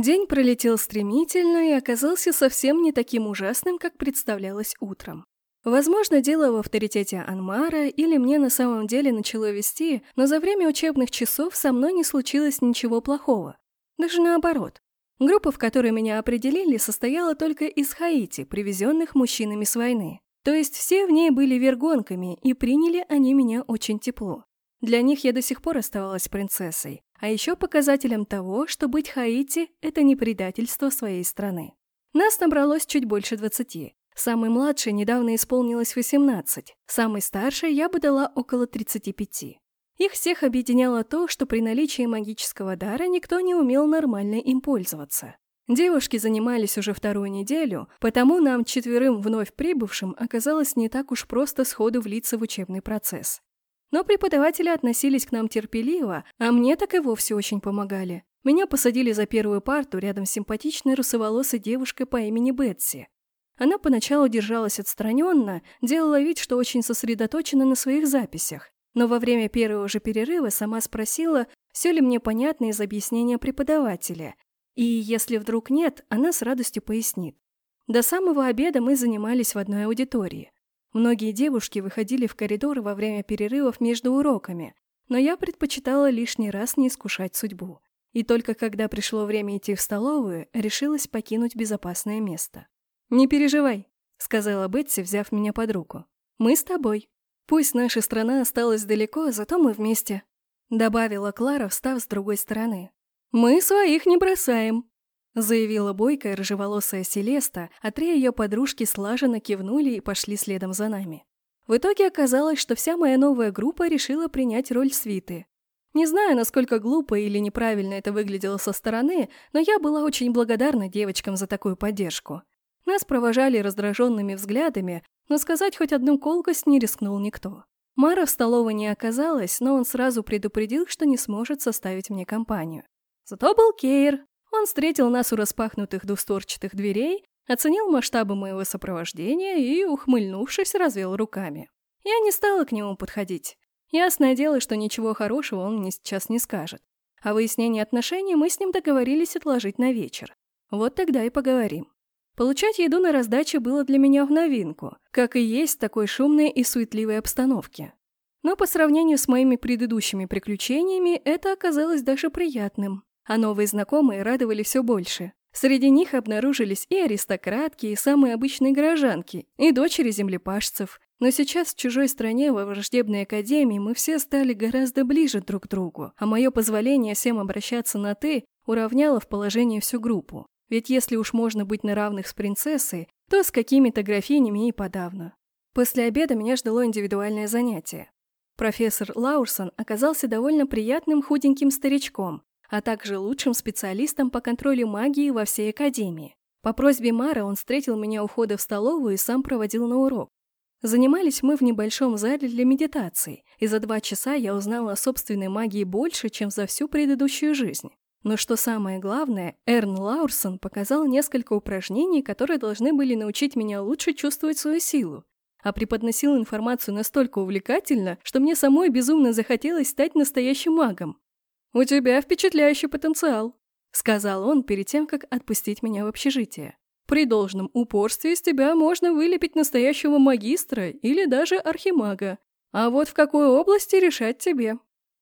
День пролетел стремительно и оказался совсем не таким ужасным, как представлялось утром. Возможно, дело в авторитете Анмара или мне на самом деле начало вести, но за время учебных часов со мной не случилось ничего плохого. Даже наоборот. Группа, в которой меня определили, состояла только из Хаити, привезенных мужчинами с войны. То есть все в ней были вергонками, и приняли они меня очень тепло. Для них я до сих пор оставалась принцессой, а еще показателем того, что быть Хаити – это не предательство своей страны. Нас набралось чуть больше двадцати. Самой младшей недавно исполнилось 18, самой старшей я бы дала около 35. Их всех объединяло то, что при наличии магического дара никто не умел нормально им пользоваться. Девушки занимались уже вторую неделю, потому нам, четверым вновь прибывшим, оказалось не так уж просто сходу влиться в учебный процесс. Но преподаватели относились к нам терпеливо, а мне так и вовсе очень помогали. Меня посадили за первую парту рядом с симпатичной русоволосой девушкой по имени Бетси. Она поначалу держалась отстраненно, делала вид, что очень сосредоточена на своих записях, но во время первого же перерыва сама спросила, все ли мне понятно из объяснения преподавателя, и если вдруг нет, она с радостью пояснит. До самого обеда мы занимались в одной аудитории. Многие девушки выходили в коридор во время перерывов между уроками, но я предпочитала лишний раз не искушать судьбу. И только когда пришло время идти в столовую, решилась покинуть безопасное место. «Не переживай», — сказала Бетси, взяв меня под руку. «Мы с тобой. Пусть наша страна осталась далеко, зато мы вместе», — добавила Клара, встав с другой стороны. «Мы своих не бросаем», — заявила бойкая рыжеволосая Селеста, а три ее подружки слаженно кивнули и пошли следом за нами. В итоге оказалось, что вся моя новая группа решила принять роль свиты. Не знаю, насколько глупо или неправильно это выглядело со стороны, но я была очень благодарна девочкам за такую поддержку. Нас провожали раздраженными взглядами, но сказать хоть одну колкость не рискнул никто. Мара в столовой не оказалась, но он сразу предупредил, что не сможет составить мне компанию. Зато был Кейр. Он встретил нас у распахнутых двусторчатых дверей, оценил масштабы моего сопровождения и, ухмыльнувшись, развел руками. Я не стала к нему подходить. Ясное дело, что ничего хорошего он мне сейчас не скажет. А выяснение отношений мы с ним договорились отложить на вечер. Вот тогда и поговорим. Получать еду на раздаче было для меня в новинку, как и есть в такой шумной и суетливой обстановке. Но по сравнению с моими предыдущими приключениями это оказалось даже приятным, а новые знакомые радовали все больше. Среди них обнаружились и аристократки, и самые обычные горожанки, и дочери землепашцев. Но сейчас в чужой стране, во враждебной академии, мы все стали гораздо ближе друг к другу, а мое позволение всем обращаться на «ты» уравняло в положении всю группу. Ведь если уж можно быть на равных с принцессой, то с какими-то графинями и подавно. После обеда меня ждало индивидуальное занятие. Профессор Лаурсон оказался довольно приятным худеньким старичком, а также лучшим специалистом по контролю магии во всей Академии. По просьбе Мара он встретил меня у входа в столовую и сам проводил на урок. Занимались мы в небольшом зале для медитации, и за два часа я узнала о собственной магии больше, чем за всю предыдущую жизнь. Но что самое главное, Эрн Лаурсон показал несколько упражнений, которые должны были научить меня лучше чувствовать свою силу, а преподносил информацию настолько увлекательно, что мне самой безумно захотелось стать настоящим магом. «У тебя впечатляющий потенциал», — сказал он перед тем, как отпустить меня в общежитие. «При должном упорстве из тебя можно вылепить настоящего магистра или даже архимага. А вот в какой области решать тебе.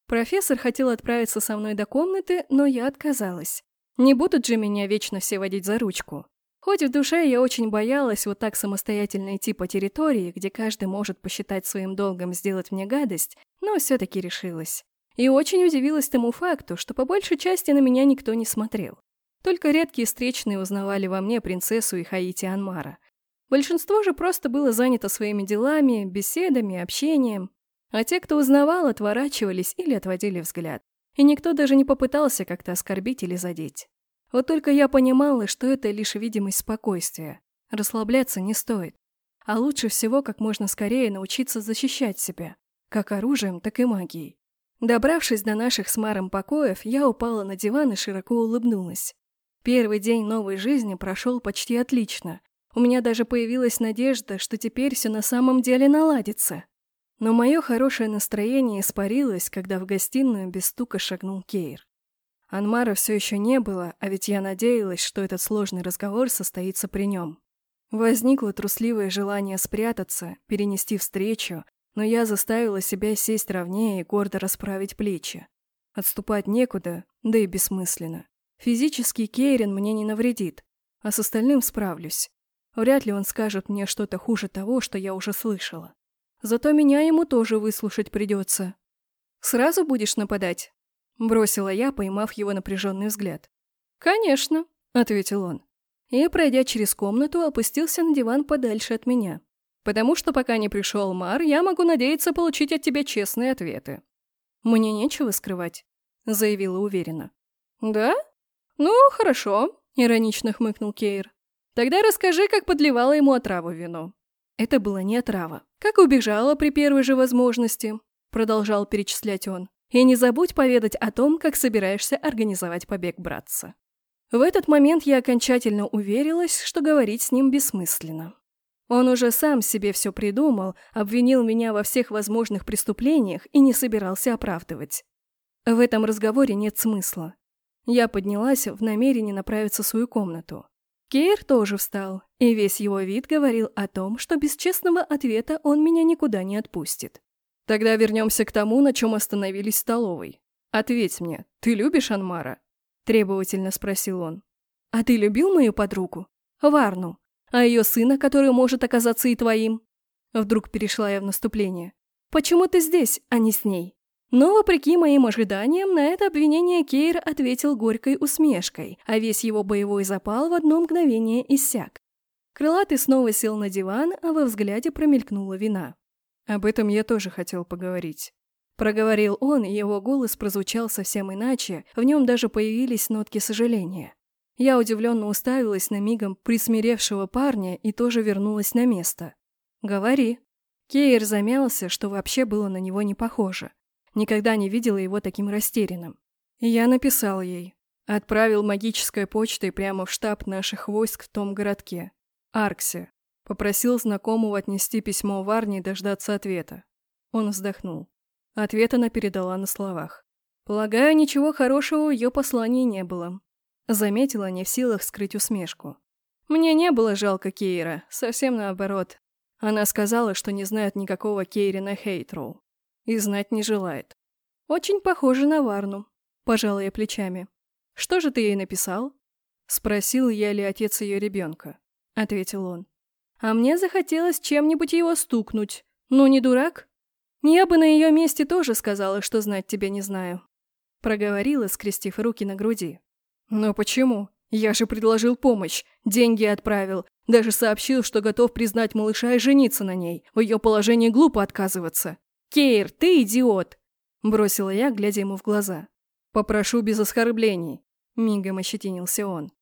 Профессор хотел отправиться со мной до комнаты, но я отказалась. Не будут же меня вечно все водить за ручку. Хоть в душе я очень боялась вот так самостоятельно идти по территории, где каждый может посчитать своим долгом сделать мне гадость, но все-таки решилась. И очень удивилась тому факту, что по большей части на меня никто не смотрел. Только редкие встречные узнавали во мне принцессу и Хаити Анмара. Большинство же просто было занято своими делами, беседами, общением. А те, кто узнавал, отворачивались или отводили взгляд. И никто даже не попытался как-то оскорбить или задеть. Вот только я понимала, что это лишь видимость спокойствия. Расслабляться не стоит. А лучше всего как можно скорее научиться защищать себя. Как оружием, так и магией. Добравшись до наших с Маром покоев, я упала на диван и широко улыбнулась. Первый день новой жизни прошел почти отлично. У меня даже появилась надежда, что теперь все на самом деле наладится. Но мое хорошее настроение испарилось, когда в гостиную без стука шагнул Кейр. Анмара все еще не было, а ведь я надеялась, что этот сложный разговор состоится при нем. Возникло трусливое желание спрятаться, перенести встречу, но я заставила себя сесть ровнее и гордо расправить плечи. Отступать некуда, да и бессмысленно. Физический Кейрин мне не навредит, а с остальным справлюсь. Вряд ли он скажет мне что-то хуже того, что я уже слышала. Зато меня ему тоже выслушать придется. «Сразу будешь нападать?» Бросила я, поймав его напряженный взгляд. «Конечно», — ответил он. И, пройдя через комнату, опустился на диван подальше от меня. «Потому что пока не пришел Мар, я могу надеяться получить от тебя честные ответы». «Мне нечего скрывать», — заявила уверенно. «Да? Ну, хорошо», — иронично хмыкнул Кейр. «Тогда расскажи, как подливала ему отраву вино». Это было не отрава. Как убежала при первой же возможности, продолжал перечислять он. И не забудь поведать о том, как собираешься организовать побег братца. В этот момент я окончательно уверилась, что говорить с ним бессмысленно. Он уже сам себе все придумал, обвинил меня во всех возможных преступлениях и не собирался оправдывать. В этом разговоре нет смысла. Я поднялась в намерении направиться в свою комнату. Кейр тоже встал, и весь его вид говорил о том, что без честного ответа он меня никуда не отпустит. Тогда вернемся к тому, на чем остановились в столовой. Ответь мне, ты любишь Анмара? Требовательно спросил он. А ты любил мою подругу? Варну. А ее сына, который может оказаться и твоим? Вдруг перешла я в наступление. Почему ты здесь, а не с ней? Но, вопреки моим ожиданиям, на это обвинение Кейр ответил горькой усмешкой, а весь его боевой запал в одно мгновение иссяк. Крылатый снова сел на диван, а во взгляде промелькнула вина. Об этом я тоже хотел поговорить. Проговорил он, и его голос прозвучал совсем иначе, в нем даже появились нотки сожаления. Я удивленно уставилась на мигом присмиревшего парня и тоже вернулась на место. «Говори». Кейр замялся, что вообще было на него не похоже. Никогда не видела его таким растерянным. Я написал ей. Отправил магической почтой прямо в штаб наших войск в том городке. Арксе. Попросил знакомого отнести письмо в Арни и дождаться ответа. Он вздохнул. Ответ она передала на словах. Полагаю, ничего хорошего в ее послании не было. Заметила, не в силах скрыть усмешку. Мне не было жалко Кейра, совсем наоборот. Она сказала, что не знает никакого Кейрина Хейтроу. И знать не желает. Очень похоже на Варну. Пожала я плечами. Что же ты ей написал? Спросил я ли отец ее ребенка. Ответил он. А мне захотелось чем-нибудь его стукнуть. Ну, не дурак? Я бы на ее месте тоже сказала, что знать тебя не знаю. Проговорила, скрестив руки на груди. Но почему? Я же предложил помощь, деньги отправил, даже сообщил, что готов признать малыша и жениться на ней. В ее положении глупо отказываться. «Кейр, ты идиот!» Бросила я, глядя ему в глаза. «Попрошу без оскорблений», — мигом ощетинился он.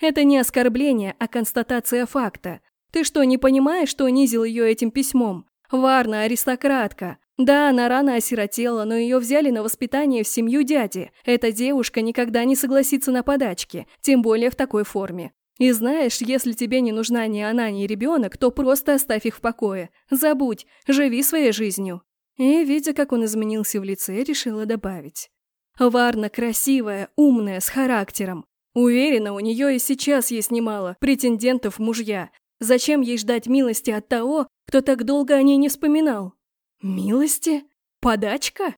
«Это не оскорбление, а констатация факта. Ты что, не понимаешь, что унизил ее этим письмом? Варна – аристократка. Да, она рано осиротела, но ее взяли на воспитание в семью дяди. Эта девушка никогда не согласится на подачки, тем более в такой форме. И знаешь, если тебе не нужна ни она, ни ребенок, то просто оставь их в покое. Забудь, живи своей жизнью. И, видя, как он изменился в лице, решила добавить. Варна красивая, умная, с характером. Уверена, у нее и сейчас есть немало претендентов мужья, Зачем ей ждать милости от того, кто так долго о ней не вспоминал? Милости? Подачка?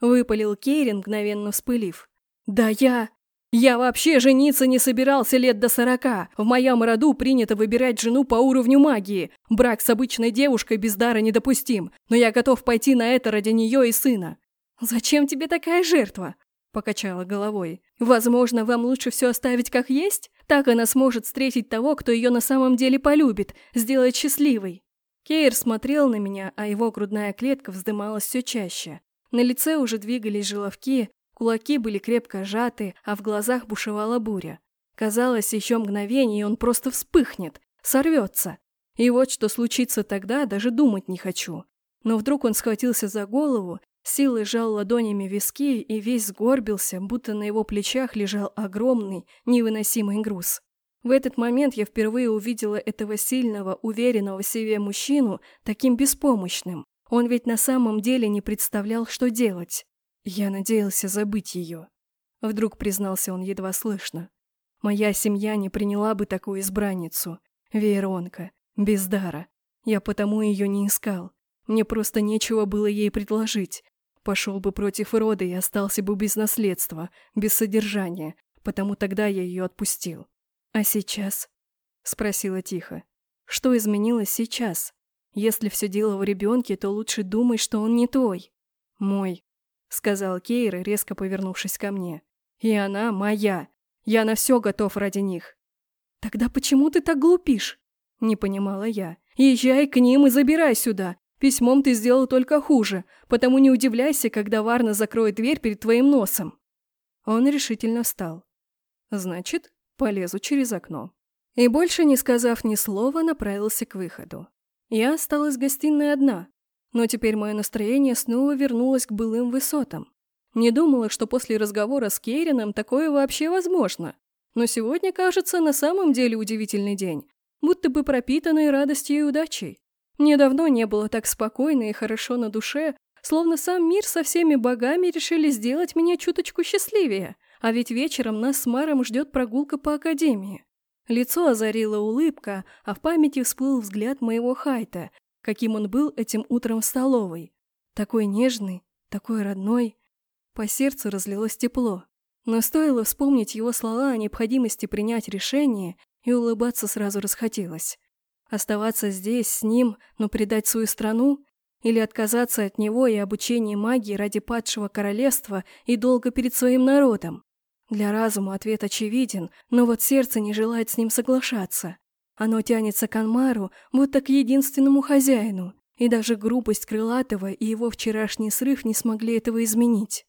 Выпалил Кейрин, мгновенно вспылив. Да я... Я вообще жениться не собирался лет до сорока. В моем роду принято выбирать жену по уровню магии. Брак с обычной девушкой без дара недопустим. Но я готов пойти на это ради нее и сына. Зачем тебе такая жертва? Покачала головой. Возможно, вам лучше все оставить как есть? Так она сможет встретить того, кто ее на самом деле полюбит, сделать счастливой. Кейр смотрел на меня, а его грудная клетка вздымалась все чаще. На лице уже двигались желовки, кулаки были крепко сжаты, а в глазах бушевала буря. Казалось, еще мгновение, и он просто вспыхнет, сорвется. И вот что случится тогда, даже думать не хочу. Но вдруг он схватился за голову Силой сжал ладонями виски и весь сгорбился, будто на его плечах лежал огромный, невыносимый груз. В этот момент я впервые увидела этого сильного, уверенного в себе мужчину таким беспомощным. Он ведь на самом деле не представлял, что делать. Я надеялся забыть ее. Вдруг признался он едва слышно. Моя семья не приняла бы такую избранницу. Вейронка, без дара. Я потому ее не искал. Мне просто нечего было ей предложить. Пошел бы против рода и остался бы без наследства, без содержания, потому тогда я ее отпустил. А сейчас? Спросила тихо. Что изменилось сейчас? Если все дело в ребенке, то лучше думай, что он не твой. Мой, сказал Кейра, резко повернувшись ко мне. И она моя. Я на все готов ради них. Тогда почему ты так глупишь? Не понимала я. Езжай к ним и забирай сюда. Письмом ты сделал только хуже, потому не удивляйся, когда Варна закроет дверь перед твоим носом. Он решительно встал. Значит, полезу через окно. И больше не сказав ни слова, направился к выходу. Я осталась в гостиной одна, но теперь мое настроение снова вернулось к былым высотам. Не думала, что после разговора с Кейрином такое вообще возможно. Но сегодня, кажется, на самом деле удивительный день, будто бы пропитанный радостью и удачей. Мне давно не было так спокойно и хорошо на душе, словно сам мир со всеми богами решили сделать меня чуточку счастливее, а ведь вечером нас с Маром ждет прогулка по Академии. Лицо озарила улыбка, а в памяти всплыл взгляд моего Хайта, каким он был этим утром в столовой. Такой нежный, такой родной. По сердцу разлилось тепло. Но стоило вспомнить его слова о необходимости принять решение, и улыбаться сразу расхотелось. Оставаться здесь с ним, но предать свою страну? Или отказаться от него и обучения магии ради падшего королевства и долга перед своим народом? Для разума ответ очевиден, но вот сердце не желает с ним соглашаться. Оно тянется к Анмару, будто к единственному хозяину, и даже грубость Крылатого и его вчерашний срыв не смогли этого изменить.